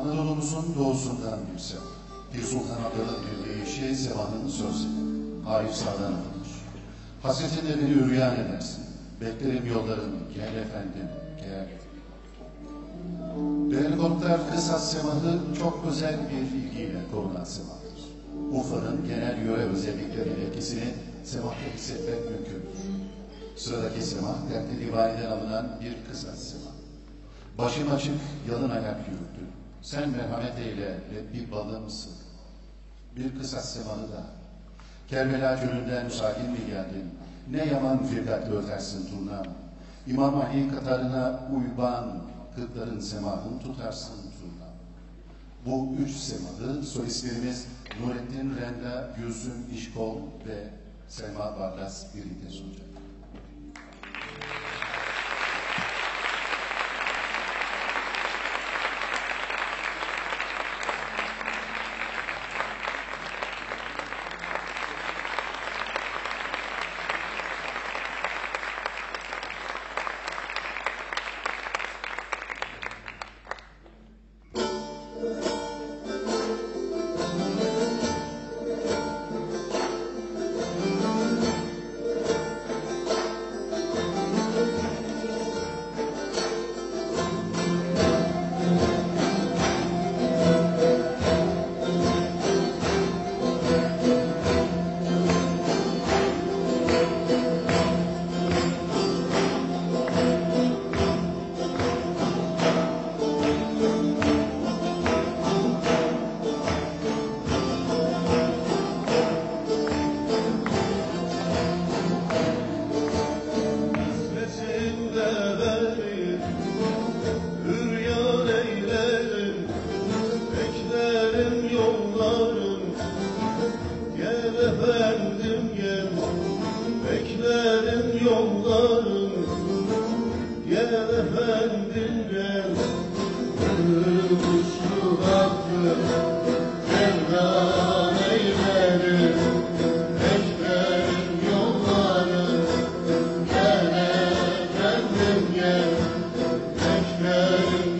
Anadolu'muzun doğusundan sema. Bir Sultan Abdal'ın bir deyişi semanın sözleri. Arif Sağ'dan alınır. Hasretinde beni üryan edersin. Beklerim yollarını. Gel efendim, gel. Değerli konuklar, Semahı çok özel bir ilgiyle korunan semahtır. Urfa'nın genel yöre özellikleriyle etkisini semahta hissetmek mümkündür. Sıradaki semah, dertli divaniden alınan bir Kısas semah. Başım açık, yalın ayak yürüdü. Sen merhamet eyle ve bir balığımsın. Bir Kısas semahı da. Kerbela çölünden sakin mi geldin? Ne yaman firkatli ötersin turnam. İmam Ali katarına uyban, kırkların semahını tutarsın turnam. Bu üç semahı solistlerimiz Nurettin Renda, Gülsüm İşkol ve Selma Barlas birlikte sunacak. Beklerim